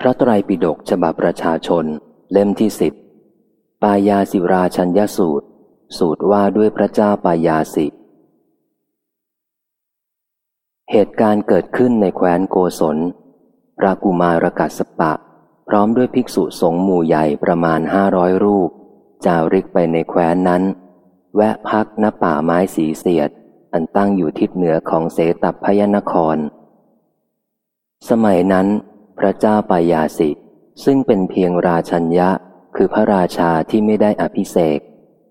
พระไตรปิฎกฉบับประชาชน เล่มที่สิบปายาสิราชัญญสูตร สูตรว่าด้วยพระเจ้าปายาสิ เหตุการณ์เกิดขึ้นในแคว้นโกศลพระกุมารกัสปะ พร้อมด้วยภิกษุสงฆ์หมู่ใหญ่ประมาณห้าร้อยรูป จาริกไปในแคว้นนั้น แวะพักณป่าไม้สีเสียด อันตั้งอยู่ทิศเหนือของเสตพยนคร สมัยนั้น พระเจ้าปายาสิ ซึ่งเป็นเพียงราชัญญะ คือพระราชาที่ไม่ได้อภิเษก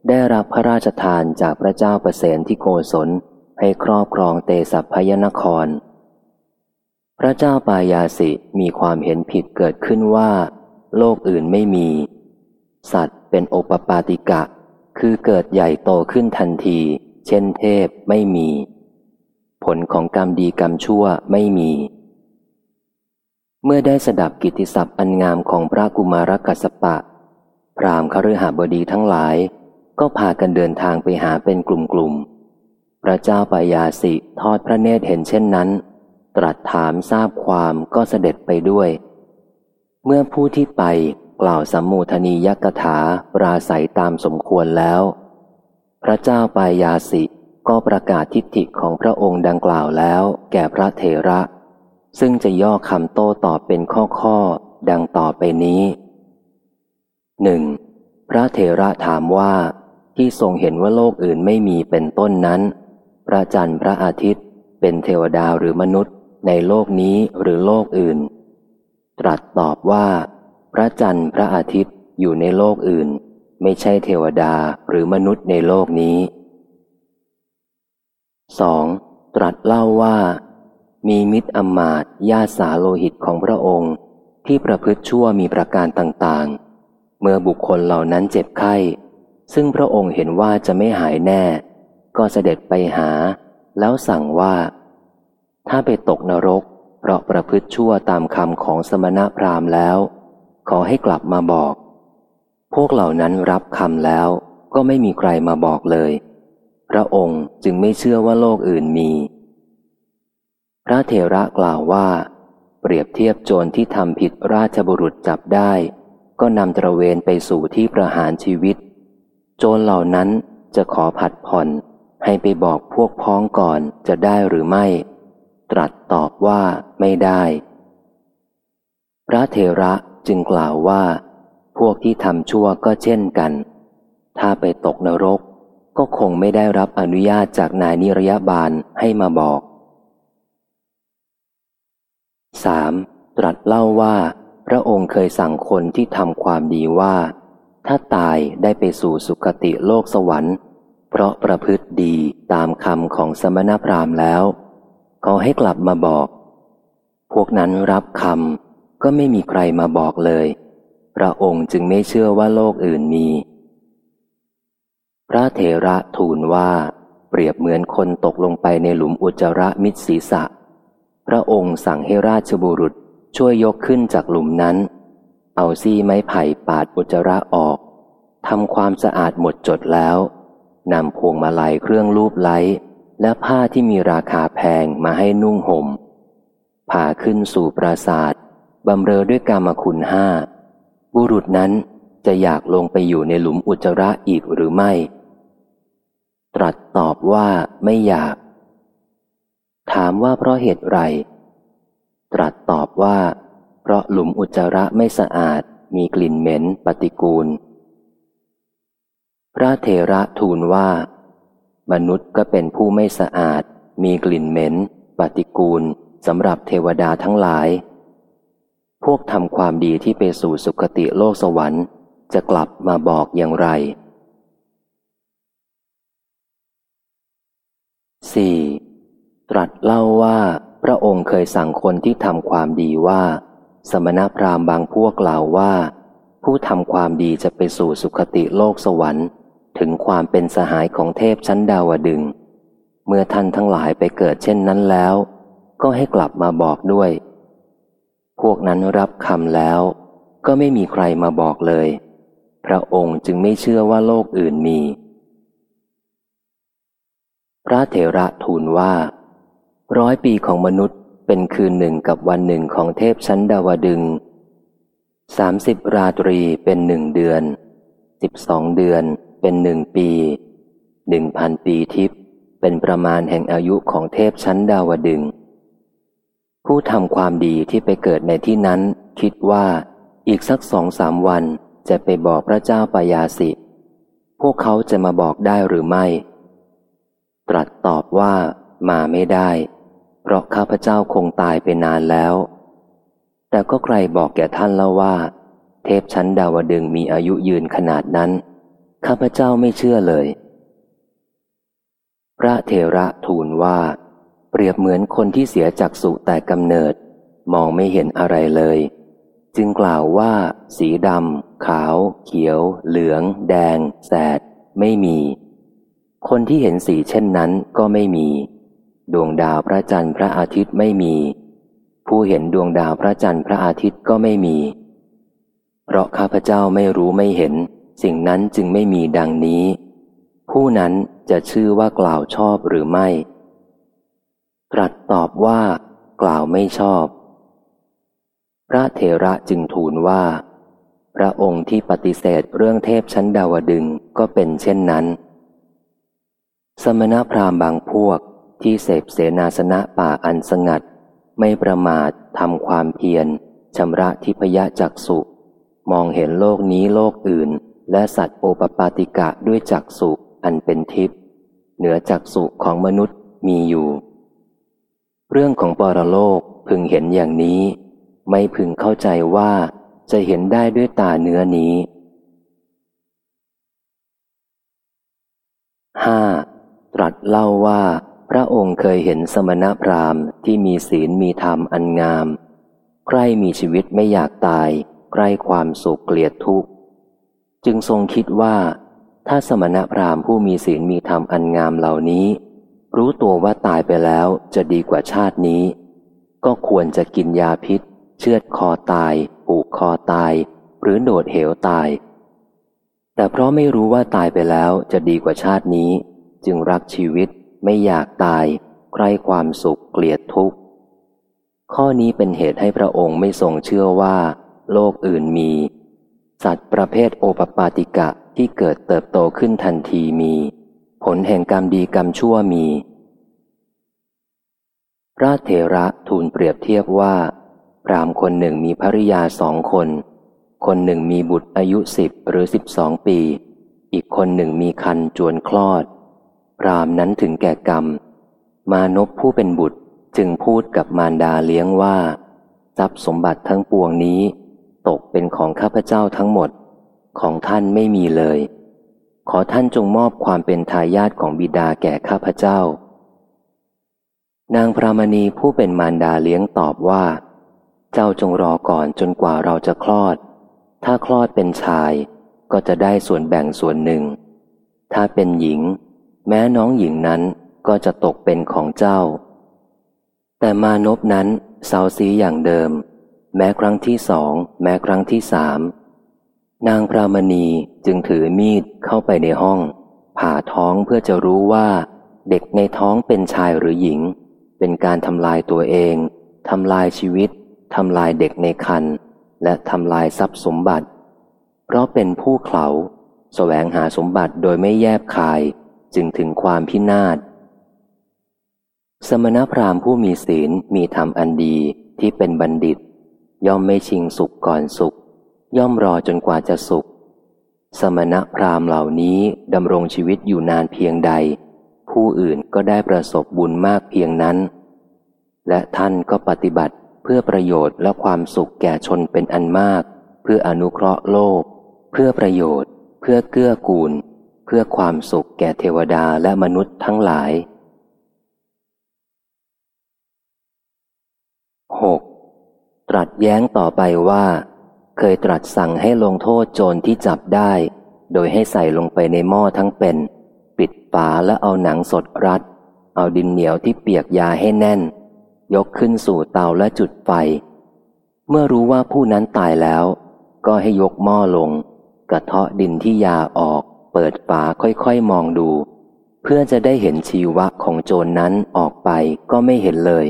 ได้รับพระราชทานจากพระเจ้าประเสนที่โกศลให้ครอบครองเตสัพยนคร พระเจ้าปายาสิมีความเห็นผิดเกิดขึ้นว่า โลกอื่นไม่มี สัตว์เป็นโอปปาติกะ คือเกิดใหญ่โตขึ้นทันที เช่นเทพไม่มี ผลของกรรมดีกรรมชั่วไม่มี เมื่อได้สดับกิติศัพท์อันงามของพระกุมารกัสปะ พรามคฤหบดีทั้งหลาย ก็พากันเดินทางไปหาเป็นกลุ่มๆ พระเจ้าปายาสิทอดพระเนตรเห็นเช่นนั้น ตรัสถามทราบความก็เสด็จไปด้วย เมื่อผู้ที่ไปกล่าวสัมมูทนียกถาปราศัยตามสมควรแล้ว พระเจ้าปายาสิก็ประกาศทิฏฐิของพระองค์ดังกล่าวแล้ว แก่พระเถระ ซึ่งจะย่อคำโต้ตอบเป็นข้อข้อดังต่อไปนี้หนึ่งพระเถระถามว่าที่ทรงเห็นว่าโลกอื่นไม่มีเป็นต้นนั้น พระจันทร์พระอาทิตย์ เป็นเทวดาหรือมนุษย์ในโลกนี้หรือโลกอื่น ตรัสตอบว่า พระจันทร์พระอาทิตย์อยู่ในโลกอื่น ไม่ใช่เทวดาหรือมนุษย์ในโลกนี้ 2. ตรัสเล่าว่า มีมิตรอมาตญาสาโลหิตของพระองค์ ที่ประพฤติชั่วมีประการต่างๆ เมื่อบุคคลเหล่านั้นเจ็บไข้ ซึ่งพระองค์เห็นว่าจะไม่หายแน่ ก็เสด็จไปหา แล้วสั่งว่า ถ้าไปตกนรก เพราะประพฤติชั่วตามคำของสมณะพราหมณ์แล้ว ขอให้กลับมาบอก พวกเหล่านั้นรับคำแล้วก็ไม่มีใครมาบอกเลย พระองค์จึงไม่เชื่อว่าโลกอื่นมี พระเถระกล่าวว่า เปรียบเทียบโจรที่ทำผิดราชบุรุษจับได้ ก็นำตระเวนไปสู่ที่ประหารชีวิต โจรเหล่านั้นจะขอผัดผ่อนให้ไปบอกพวกพ้องก่อนจะได้หรือไม่ ตรัสตอบว่าไม่ได้ พระเถระจึงกล่าวว่า พวกที่ทำชั่วก็เช่นกัน ถ้าไปตกนรกก็คงไม่ได้รับอนุญาตจากนายนิรยาบาลให้มาบอก 3. ตรัสเล่าว่า พระองค์เคยสั่งคนที่ทำความดีว่า ถ้าตายได้ไปสู่สุคติโลกสวรรค์ เพราะประพฤติดีตามคำของสมณพราหมณ์แล้วเขาให้กลับมาบอก พวกนั้นรับคำก็ไม่มีใครมาบอกเลย พระองค์จึงไม่เชื่อว่าโลกอื่นมี พระเถระทูลว่า เปรียบเหมือนคนตกลงไปในหลุมอุจจาระมิดศีรษะ พระองค์สั่งให้ราชบุรุษช่วยยกขึ้นจากหลุมนั้น เอาซี่ไม้ไผ่ปาดอุจจาระออกทำความสะอาดหมดจดแล้วนำพวงมาลัยเครื่องรูปไล้ และผ้าที่มีราคาแพงมาให้นุ่งหม่มพาขึ้นสู่ปราศาสตร์บำเรอด้วยกรรมคุณห้า บุรุษนั้นจะอยากลงไปอยู่ในหลุมอุจจาระอีกหรือไม่ ตรัสตอบว่าไม่อยาก ถามว่าเพราะเหตุไร ตรัสตอบว่า เพราะหลุมอุจจาระไม่สะอาด มีกลิ่นเหม็นปฏิกูล พระเถระทูลว่า มนุษย์ก็เป็นผู้ไม่สะอาด มีกลิ่นเหม็นปฏิกูลสำหรับเทวดาทั้งหลาย พวกทำความดีที่ไปสู่สุคติโลกสวรรค์ จะกลับมาบอกอย่างไร 4. ตรัสเล่าว่าพระองค์เคยสั่งคนที่ทำความดีว่า สมณพราหมณ์บางพวกกล่าวว่า ผู้ทำความดีจะไปสู่สุคติโลกสวรรค์ ถึงความเป็นสหายของเทพชั้นดาวดึง เมื่อท่านทั้งหลายไปเกิดเช่นนั้นแล้ว ก็ให้กลับมาบอกด้วย พวกนั้นรับคำแล้ว ก็ไม่มีใครมาบอกเลย พระองค์จึงไม่เชื่อว่าโลกอื่นมี พระเถระทูลว่า ร้อยปีของมนุษย์เป็นคืนหนึ่งกับวันหนึ่งของเทพชั้นดาวดึงสามสิบราตรีเป็นหนึ่งเดือนสิบสองเดือนเป็นหนึ่งปีหนึ่งพันปีทิพย์เป็นประมาณแห่งอายุของเทพชั้นดาวดึง ผู้ทำความดีที่ไปเกิดในที่นั้น คิดว่าอีกสักสองสามวันจะไปบอกพระเจ้าปยาสิ พวกเขาจะมาบอกได้หรือไม่ ตรัสตอบว่ามาไม่ได้ เพราะข้าพเจ้าคงตายไปนานแล้ว แต่ก็ใครบอกแก่ท่านแล้วว่า เทพชั้นดาวดึงมีอายุยืนขนาดนั้น ข้าพเจ้าไม่เชื่อเลย พระเทระทูลว่า เปรียบเหมือนคนที่เสียจากสุแต่กำเนิด มองไม่เห็นอะไรเลย จึงกล่าวว่า สีดำขาว เขียว เหลือง แดง แสด ไม่มี คนที่เห็นสีเช่นนั้นก็ไม่มี ดวงดาวพระจันทร์พระอาทิตย์ไม่มี ผู้เห็นดวงดาวพระจันทร์พระอาทิตย์ก็ไม่มี เพราะข้าพเจ้าไม่รู้ไม่เห็น สิ่งนั้นจึงไม่มีดังนี้ ผู้นั้นจะชื่อว่ากล่าวชอบหรือไม่ ตรัสตอบว่า กล่าวไม่ชอบ พระเถระจึงทูลว่า พระองค์ที่ปฏิเสธเรื่องเทพชั้นดาวดึงก็เป็นเช่นนั้น สมณพราหมณ์บางพวก ที่เสพเสนาสนะป่าอันสงัด ไม่ประมาททำความเพียรชำระทิพยจักสุมองเห็นโลกนี้โลกอื่น และสัตว์โอปปาติกะด้วยจักสุอันเป็นทิพย์เหนือจักสุของมนุษย์มีอยู่ เรื่องของปรโลกพึงเห็นอย่างนี้ ไม่พึงเข้าใจว่าจะเห็นได้ด้วยตาเนื้อนี้ห้าตรัสเล่าว่า พระองค์เคยเห็นสมณพราหมณ์ที่มีศีลมีธรรมอันงาม ใครมีชีวิตไม่อยากตาย ใกล้ความสุขเกลียดทุกข์ จึงทรงคิดว่า ถ้าสมณพราหมณ์ผู้มีศีลมีธรรมอันงามเหล่านี้ รู้ตัวว่าตายไปแล้วจะดีกว่าชาตินี้ ก็ควรจะกินยาพิษ เชือดคอตายผูกคอตาย หรือโดดเหวตาย แต่เพราะไม่รู้ว่าตายไปแล้วจะดีกว่าชาตินี้ จึงรักชีวิต ไม่อยากตายใกล้ความสุขเกลียดทุกข์ ข้อนี้เป็นเหตุให้พระองค์ไม่ทรงเชื่อว่า โลกอื่นมี สัตว์ประเภทโอปปาติกะที่เกิดเติบโตขึ้นทันทีมี ผลแห่งกรรมดีกรรมชั่วมี พระเถระทูลเปรียบเทียบว่า พรามคนหนึ่งมีภริยาสองคน คนหนึ่งมีบุตรอายุสิบหรือสิบสองปี อีกคนหนึ่งมีคันจวนคลอด พรามนั้นถึงแก่กรรม มานพผู้เป็นบุตรจึงพูดกับมารดาเลี้ยงว่า ทรัพย์สมบัติทั้งปวงนี้ ตกเป็นของข้าพเจ้าทั้งหมด ของท่านไม่มีเลย ขอท่านจงมอบความเป็นทายาทของบิดาแก่ข้าพเจ้า นางพระมณีผู้เป็นมารดาเลี้ยงตอบว่า เจ้าจงรอก่อนจนกว่าเราจะคลอด ถ้าคลอดเป็นชายก็จะได้ส่วนแบ่งส่วนหนึ่ง ถ้าเป็นหญิง แม้น้องหญิงนั้นก็จะตกเป็นของเจ้า แต่มานพนั้นเสาซีอย่างเดิม แม้ครั้งที่สอง แม้ครั้งที่สาม นางพระมณีจึงถือมีดเข้าไปในห้อง ผ่าท้องเพื่อจะรู้ว่า เด็กในท้องเป็นชายหรือหญิง เป็นการทำลายตัวเองทำลายชีวิตทำลายเด็กในคันและทำลายทรัพย์สมบัติ เพราะเป็นผู้เขาแสวงหาสมบัติโดยไม่แยบคาย จึงถึงความพินาศ สมณพราหมณ์ผู้มีศีลมีธรรมอันดีที่เป็นบัณฑิต ย่อมไม่ชิงสุขก่อนสุข ย่อมรอจนกว่าจะสุข สมณพราหมณ์เหล่านี้ดำรงชีวิตอยู่นานเพียงใด ผู้อื่นก็ได้ประสบบุญมากเพียงนั้น และท่านก็ปฏิบัติเพื่อประโยชน์และความสุขแก่ชนเป็นอันมาก เพื่ออนุเคราะห์โลก เพื่อประโยชน์ เพื่อเกื้อกูล เพื่อความสุขแก่เทวดาและมนุษย์ทั้งหลาย 6. ตรัสแย้งต่อไปว่า เคยตรัสสั่งให้ลงโทษโจรที่จับได้ โดยให้ใส่ลงไปในหม้อทั้งเป็น ปิดฝาและเอาหนังสดรัด เอาดินเหนียวที่เปียกยาให้แน่น ยกขึ้นสู่เตาและจุดไฟ เมื่อรู้ว่าผู้นั้นตายแล้ว ก็ให้ยกหม้อลง กระเทาะดินที่ยาออก เปิดฝาค่อยๆมองดู เพื่อจะได้เห็นชีวะของโจรนนั้นออกไปก็ไม่เห็นเลย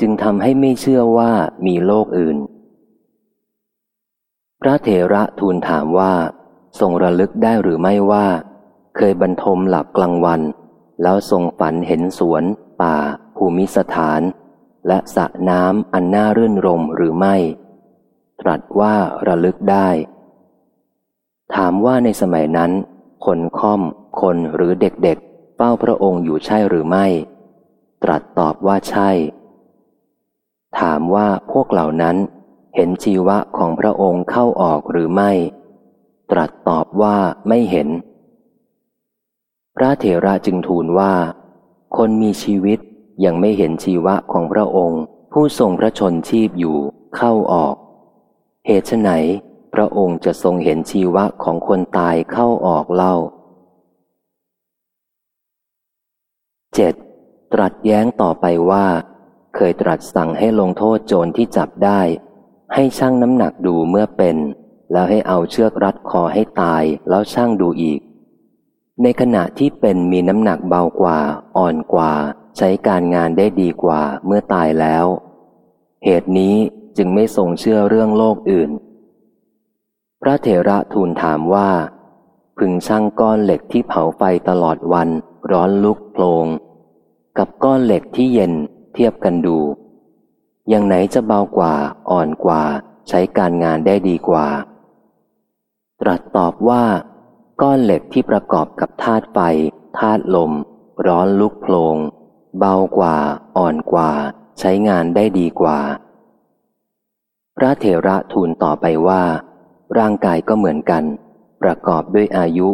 จึงทำให้ไม่เชื่อว่ามีโลกอื่น พระเถระทูลถามว่า ทรงระลึกได้หรือไม่ว่า เคยบรรทมหลับกลางวัน แล้วทรงฝันเห็นสวน ป่า ภูมิสถาน และสระน้ำอันน่ารื่นรมหรือไม่ ตรัสว่าระลึกได้ถามว่าในสมัยนั้น คนค่อม คนหรือเด็กๆเฝ้าพระองค์อยู่ใช่หรือไม่ ตรัสตอบว่าใช่ ถามว่าพวกเหล่านั้นเห็นชีวะของพระองค์เข้าออกหรือไม่ ตรัสตอบว่าไม่เห็น พระเถระจึงทูลว่า คนมีชีวิตยังไม่เห็นชีวะของพระองค์ ผู้ทรงพระชนชีพอยู่เข้าออก เหตุไหน พระองค์จะทรงเห็นชีวะของคนตายเข้าออกเล่า 7. ตรัสแย้งต่อไปว่า เคยตรัสสั่งให้ลงโทษโจรที่จับได้ ให้ช่างน้ำหนักดูเมื่อเป็น แล้วให้เอาเชือกรัดคอให้ตายแล้วช่างดูอีก ในขณะที่เป็นมีน้ำหนักเบากว่า อ่อนกว่า ใช้การงานได้ดีกว่าเมื่อตายแล้ว เหตุนี้จึงไม่ทรงเชื่อเรื่องโลกอื่น พระเถระทูลถามว่า พึงช่างก้อนเหล็กที่เผาไฟตลอดวัน ร้อนลุกโพลง กับก้อนเหล็กที่เย็นเทียบกันดู อย่างไหนจะเบากว่าอ่อนกว่า ใช้การงานได้ดีกว่า ตรัสตอบว่า ก้อนเหล็กที่ประกอบกับธาตุไฟธาตุลม ร้อนลุกโพลง เบากว่า อ่อนกว่า ใช้งานได้ดีกว่า พระเถระทูลต่อไปว่า ร่างกายก็เหมือนกัน ประกอบด้วยอายุ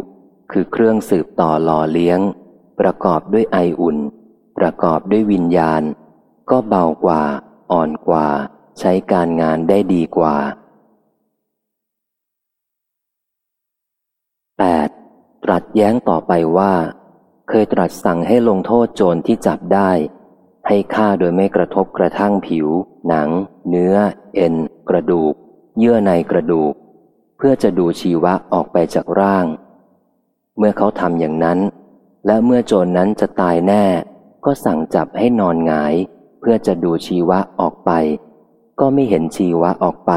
คือเครื่องสืบต่อหล่อเลี้ยง ประกอบด้วยไออุ่น ประกอบด้วยวิญญาณ ก็เบากว่า อ่อนกว่า ใช้การงานได้ดีกว่า 8. ตรัสแย้งต่อไปว่า เคยตรัสสั่งให้ลงโทษโจรที่จับได้ ให้ฆ่าโดยไม่กระทบกระทั่งผิว หนัง เนื้อ เอ็น กระดูก เยื่อในกระดูก เพื่อจะดูชีวะออกไปจากร่าง เมื่อเขาทำอย่างนั้น และเมื่อโจรนนั้นจะตายแน่ ก็สั่งจับให้นอนหงาย เพื่อจะดูชีวะออกไป ก็ไม่เห็นชีวะออกไป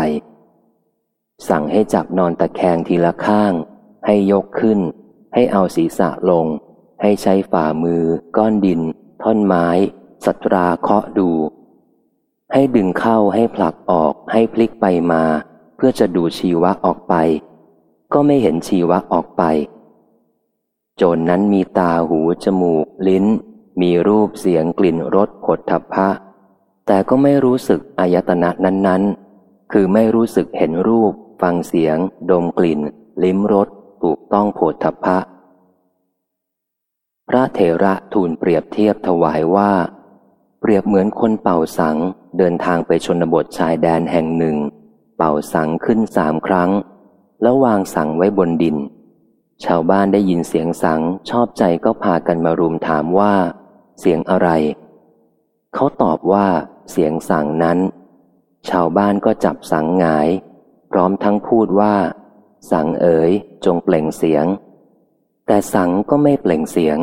สั่งให้จับนอนตะแคงทีละข้าง ให้ยกขึ้น ให้เอาศีรษะลง ให้ใช้ฝ่ามือ ก้อนดิน ท่อนไม้สัตราเคาะดู ให้ดึงเข้าให้ผลักออกให้พลิกไปมา พื่อจะดูชีวะออกไป ก็ไม่เห็นชีวะออกไป โจรนนั้นมีตาหูจมูก ลิ้น มีรูปเสียงกลิ่นรสผลทัพะ แต่ก็ไม่รู้สึกอายตนะนั้นๆ คือไม่รู้สึกเห็นรูป ฟังเสียง ดมกลิ่น ลิ้มรสถูกต้องโผฏฐัพพะ พระเถระทูลเปรียบเทียบถวายว่า เปรียบเหมือนคนเป่าสังเดินทางไปชนบทชายแดนแห่งหนึ่ง เป่าสังขึ้นสามครั้ง แล้ววางสังไว้บนดิน ชาวบ้านได้ยินเสียงสังชอบใจก็พากันมารุมถามว่า เสียงอะไร เขาตอบว่า เสียงสังนั้น ชาวบ้านก็จับสังงาย พร้อมทั้งพูดว่า สังเอ๋ยจงเปล่งเสียง แต่สังก็ไม่เปล่งเสียง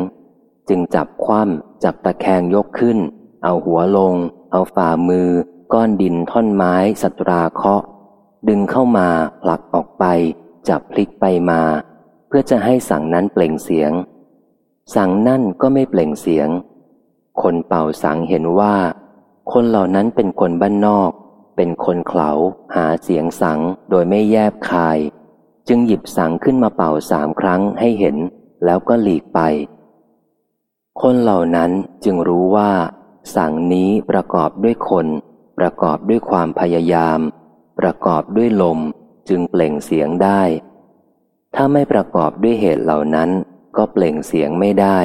จึงจับคว่ำจับตะแคงยกขึ้น เอาหัวลง เอาฝ่ามือก้อนดินท่อนไม้สัตราเคาะ ดึงเข้ามาผลักออกไป จับพลิกไปมา เพื่อจะให้สั่งนั้นเปล่งเสียง สั่งนั่นก็ไม่เปล่งเสียง คนเป่าสังเห็นว่า คนเหล่านั้นเป็นคนบ้านนอก เป็นคนเขาหาเสียงสังโดยไม่แยบคาย จึงหยิบสังขึ้นมาเป่าสามครั้งให้เห็นแล้วก็หลีกไป คนเหล่านั้นจึงรู้ว่า สังนี้ประกอบด้วยคน ประกอบด้วยความพยายาม ประกอบด้วยลมจึงเปล่งเสียงได้ ถ้าไม่ประกอบด้วยเหตุเหล่านั้น ก็เปล่งเสียงไม่ได้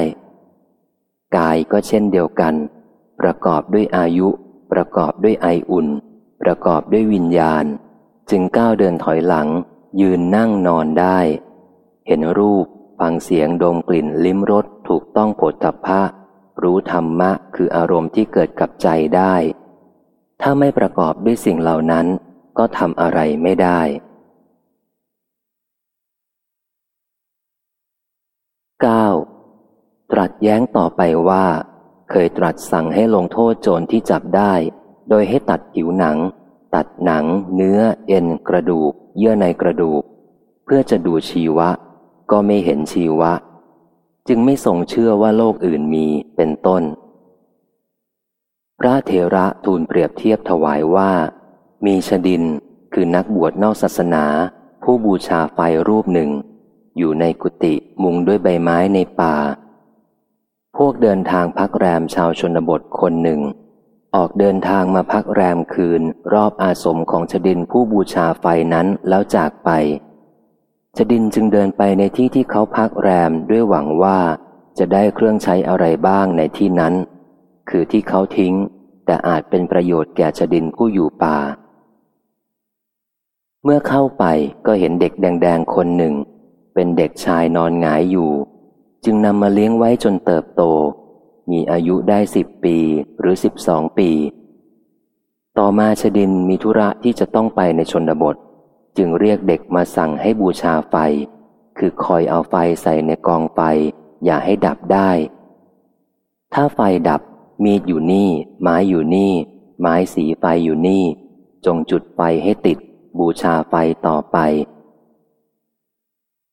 กายก็เช่นเดียวกัน ประกอบด้วยอายุ ประกอบด้วยไออุ่น ประกอบด้วยวิญญาณ จึงก้าวเดินถอยหลัง ยืนนั่งนอนได้ เห็นรูปฟังเสียงดมกลิ่นลิ้มรสถูกต้องผฏฐัพพะ รู้ธรรมะคืออารมณ์ที่เกิดกับใจได้ ถ้าไม่ประกอบด้วยสิ่งเหล่านั้น ก็ทำอะไรไม่ได้เก้าตรัสแย้งต่อไปว่า เคยตรัสสั่งให้ลงโทษโจรที่จับได้ โดยให้ตัดผิวหนัง ตัดหนัง เนื้อ เอ็น กระดูก เยื่อในกระดูก เพื่อจะดูชีวะ ก็ไม่เห็นชีวะ จึงไม่ทรงเชื่อว่าโลกอื่นมีเป็นต้น พระเถระทูลเปรียบเทียบถวายว่า มีชดินคือนักบวชนอกศาสนา ผู้บูชาไฟรูปหนึ่ง อยู่ในกุฏิมุงด้วยใบไม้ในป่า พวกเดินทางพักแรมชาวชนบทคนหนึ่ง ออกเดินทางมาพักแรมคืนรอบอาสมของชดินผู้บูชาไฟนั้นแล้วจากไปชดินจึงเดินไปในที่ที่เขาพักแรมด้วยหวังว่าจะได้เครื่องใช้อะไรบ้างในที่นั้น คือที่เขาทิ้ง แต่อาจเป็นประโยชน์แก่ชดินผู้อยู่ป่า เมื่อเข้าไปก็เห็นเด็กแดงๆคนหนึ่ง เป็นเด็กชายนอนหงายอยู่ จึงนำมาเลี้ยงไว้จนเติบโต มีอายุได้สิบปีหรือสิบสองปี ต่อมาชดินมีธุระที่จะต้องไปในชนบท จึงเรียกเด็กมาสั่งให้บูชาไฟ คือคอยเอาไฟใส่ในกองไฟ อย่าให้ดับได้ ถ้าไฟดับมีดอยู่นี่ ไม้อยู่นี่ ไม้สีไฟอยู่นี่ จงจุดไฟให้ติด บูชาไฟต่อไป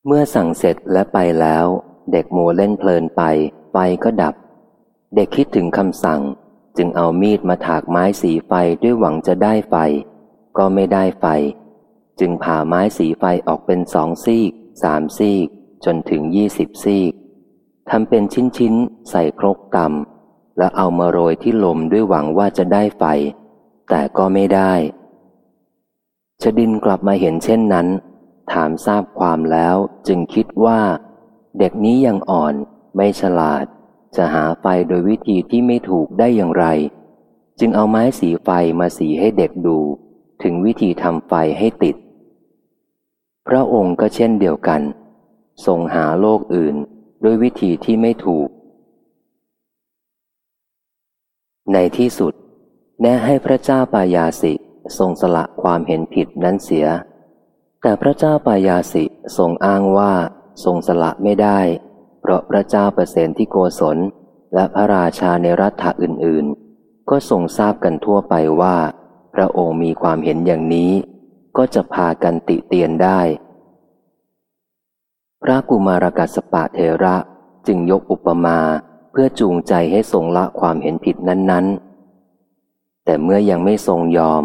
เมื่อสั่งเสร็จและไปแล้ว เด็กโมเล่นเพลินไป ไฟก็ดับ เด็กคิดถึงคำสั่ง จึงเอามีดมาถากไม้สีไฟด้วยหวังจะได้ไฟ ก็ไม่ได้ไฟ จึงผ่าไม้สีไฟออกเป็นสองซีกสามซีก จนถึงยี่สิบซีกทำเป็นชิ้นๆ ใส่ครกกำแล้วเอามาโรยที่ลมด้วยหวังว่าจะได้ไฟ แต่ก็ไม่ได้ ชดินกลับมาเห็นเช่นนั้น ถามทราบความแล้วจึงคิดว่า เด็กนี้ยังอ่อนไม่ฉลาด จะหาไฟโดยวิธีที่ไม่ถูกได้อย่างไร จึงเอาไม้สีไฟมาสีให้เด็กดู ถึงวิธีทำไฟให้ติด พระองค์ก็เช่นเดียวกัน ทรงหาโลกอื่นด้วยวิธีที่ไม่ถูก ในที่สุด แนะให้พระเจ้าปายาสิ ทรงสละความเห็นผิดนั้นเสีย แต่พระเจ้าปายาสิทรงอ้างว่าทรงสละไม่ได้ เพราะพระเจ้าเปรเสนที่โกศล และพระราชาในรัฐอื่นๆ ก็ทรงทราบกันทั่วไปว่า พระองค์มีความเห็นอย่างนี้ ก็จะพากันติเตียนได้ พระกุมารกัสปะเทระจึงยกอุปมาเพื่อจูงใจให้ทรงละความเห็นผิดนั้นๆ แต่เมื่อยังไม่ทรงยอม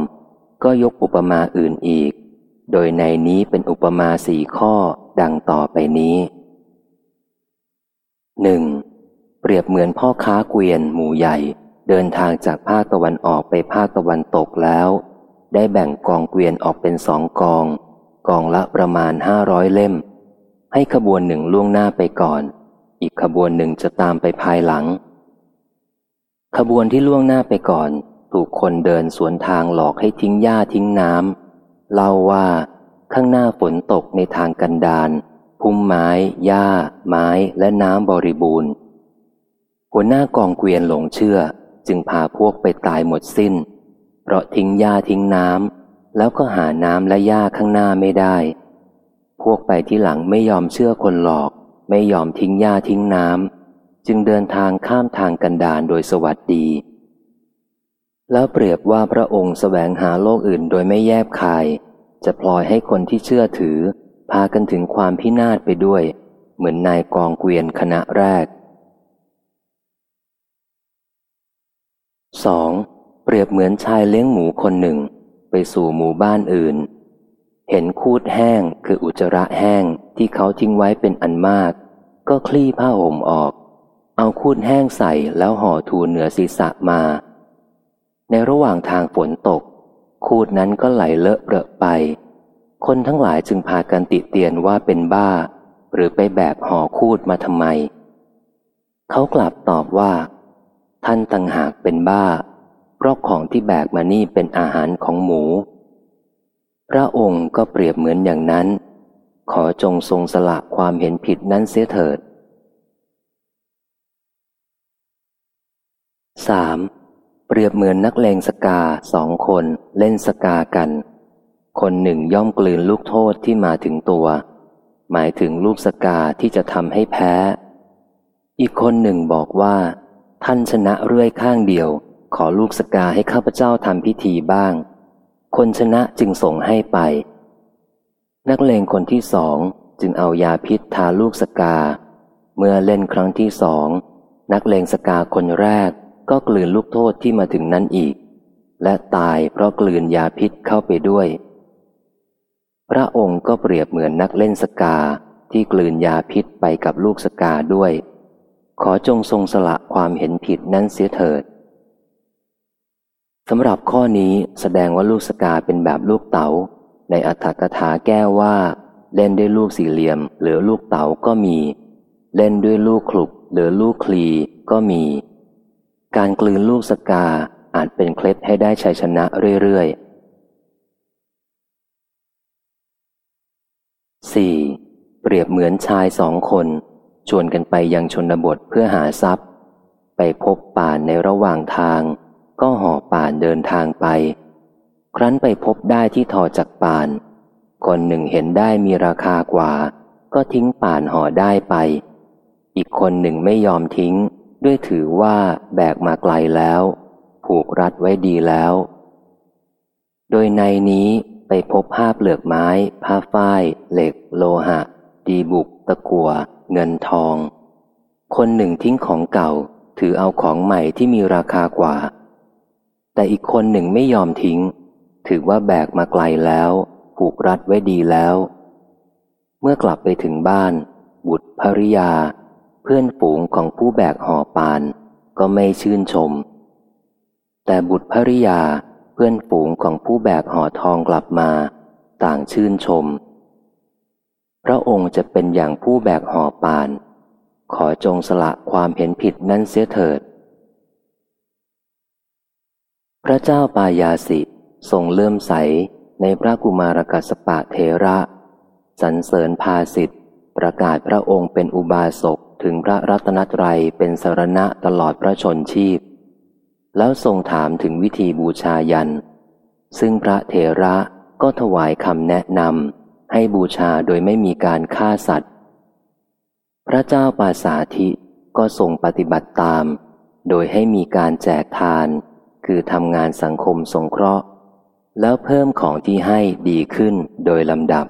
ก็ยกอุปมาอื่นอีก โดยในนี้เป็นอุปมาสี่ข้อดังต่อไปนี้หนึ่งเปรียบเหมือนพ่อค้าเกวียนหมู่ใหญ่ เดินทางจากภาคตะวันออกไปภาคตะวันตกแล้ว ได้แบ่งกองเกวียนออกเป็นสองกอง กองละประมาณห้าร้อยเล่ม ให้ขบวนหนึ่งล่วงหน้าไปก่อน อีกขบวนหนึ่งจะตามไปภายหลัง ขบวนที่ล่วงหน้าไปก่อน ถูกคนเดินสวนทางหลอกให้ทิ้งหญ้าทิ้งน้ำเล่าว่าข้างหน้าฝนตกในทางกันดานพุ่มไม้หญ้า ไม้และน้ำบริบูรณ์ หัวหน้ากองเกวียนหลงเชื่อ จึงพาพวกไปตายหมดสิ้น เพราะทิ้งหญ้าทิ้งน้ำแล้วก็หาน้ำและหญ้าข้างหน้าไม่ได้ พวกไปที่หลังไม่ยอมเชื่อคนหลอก ไม่ยอมทิ้งหญ้าทิ้งน้ำจึงเดินทางข้ามทางกันดานโดยสวัสดี แล้วเปรียบว่าพระองค์สแสวงหาโลกอื่นโดยไม่แยบคาย จะพลอยให้คนที่เชื่อถือ พากันถึงความพินาศไปด้วย เหมือนนายกองเกวียนคณะแรก 2. เปรียบเหมือนชายเลี้ยงหมูคนหนึ่ง ไปสู่หมู่บ้านอื่น เห็นคูดแห้งคืออุจจาระแห้งที่เขาทิ้งไว้เป็นอันมาก ก็คลี่ผ้าห่มออก เอาคูดแห้งใส่แล้วห่อทูเหนือศีรษะมา ในระหว่างทางฝนตก คูดนั้นก็ไหลเลอะเปรอะไป คนทั้งหลายจึงพากันติเตียนว่าเป็นบ้า หรือไปแบกห่อคูดมาทำไม เขากลับตอบว่า ท่านต่างหากเป็นบ้า เพราะของที่แบกมานี่เป็นอาหารของหมู พระองค์ก็เปรียบเหมือนอย่างนั้น ขอจงทรงสละความเห็นผิดนั้นเสียเถิด 3. เปรียบเหมือนนักเลงสกาสองคนเล่นสกากัน คนหนึ่งย่อมกลืนลูกโทษที่มาถึงตัว หมายถึงลูกสกาที่จะทำให้แพ้ อีกคนหนึ่งบอกว่า ท่านชนะเรื่อยข้างเดียว ขอลูกสกาให้ข้าพเจ้าทำพิธีบ้าง คนชนะจึงส่งให้ไป นักเลงคนที่สองจึงเอายาพิษทาลูกสกา เมื่อเล่นครั้งที่สองนักเลงสกาคนแรก ก็กลืนลูกโทษที่มาถึงนั้นอีก และตายเพราะกลืนยาพิษเข้าไปด้วย พระองค์ก็เปรียบเหมือนนักเล่นสกาที่กลืนยาพิษไปกับลูกสกาด้วย ขอจงทรงสละความเห็นผิดนั้นเสียเถิดสำหรับข้อนี้แสดงว่าลูกสกาเป็นแบบลูกเตา๋า ในอัฏฐกถาแก้ว่า เล่นด้วยลูกสี่เหลี่ยม หรือลูกเต๋าก็มี เล่นด้วยลูกคลุกหรือลูกคลีก็มี การกลืนลูกสกาอาจเป็นเคล็ดให้ได้ชัยชนะเรื่อยๆ 4. เปรียบเหมือนชายสองคน ชวนกันไปยังชนบทเพื่อหาทรัพย์ ไปพบป่าในระหว่างทาง ก็ห่อป่านเดินทางไป ครั้นไปพบได้ที่ถอจากป่าน คนหนึ่งเห็นได้มีราคากว่า ก็ทิ้งป่านห่อได้ไป อีกคนหนึ่งไม่ยอมทิ้ง ด้วยถือว่าแบกมาไกลแล้ว ผูกรัดไว้ดีแล้ว โดยในนี้ไปพบผ้าเปลือกไม้ ผ้าฝ้าย เหล็ก โลหะ ดีบุก ตะกัว เงินทอง คนหนึ่งทิ้งของเก่า ถือเอาของใหม่ที่มีราคากว่า แต่อีกคนหนึ่งไม่ยอมทิ้ง ถือว่าแบกมาไกลแล้ว ผูกรัดไว้ดีแล้ว เมื่อกลับไปถึงบ้าน บุตรภริยา พื่อนฝูงของผู้แบกห่อปาน ก็ไม่ชื่นชม แต่บุตรภริยาเพื่อนฝูงของผู้แบกห่อทองกลับมา ต่างชื่นชม พระองค์จะเป็นอย่างผู้แบกห่อปาน ขอจงสละความเห็นผิดนั้นเสียเถิด พระเจ้าปายาสิทรงเลื่อมใสในพระกุมารกัสปะเทระ สรรเสริญภาสิทธ์ประกาศพระองค์เป็นอุบาสก ถึงพระรัตนตรัยเป็นสรณะตลอดพระชนชีพ แล้วทรงถามถึงวิธีบูชายัน ซึ่งพระเทระก็ถวายคำแนะนำให้บูชาโดยไม่มีการฆ่าสัตว์ พระเจ้าปาสาธิก็ทรงปฏิบัติตาม โดยให้มีการแจกทาน คือทำงานสังคมสงเคราะห์ แล้วเพิ่มของที่ให้ดีขึ้นโดยลำดับ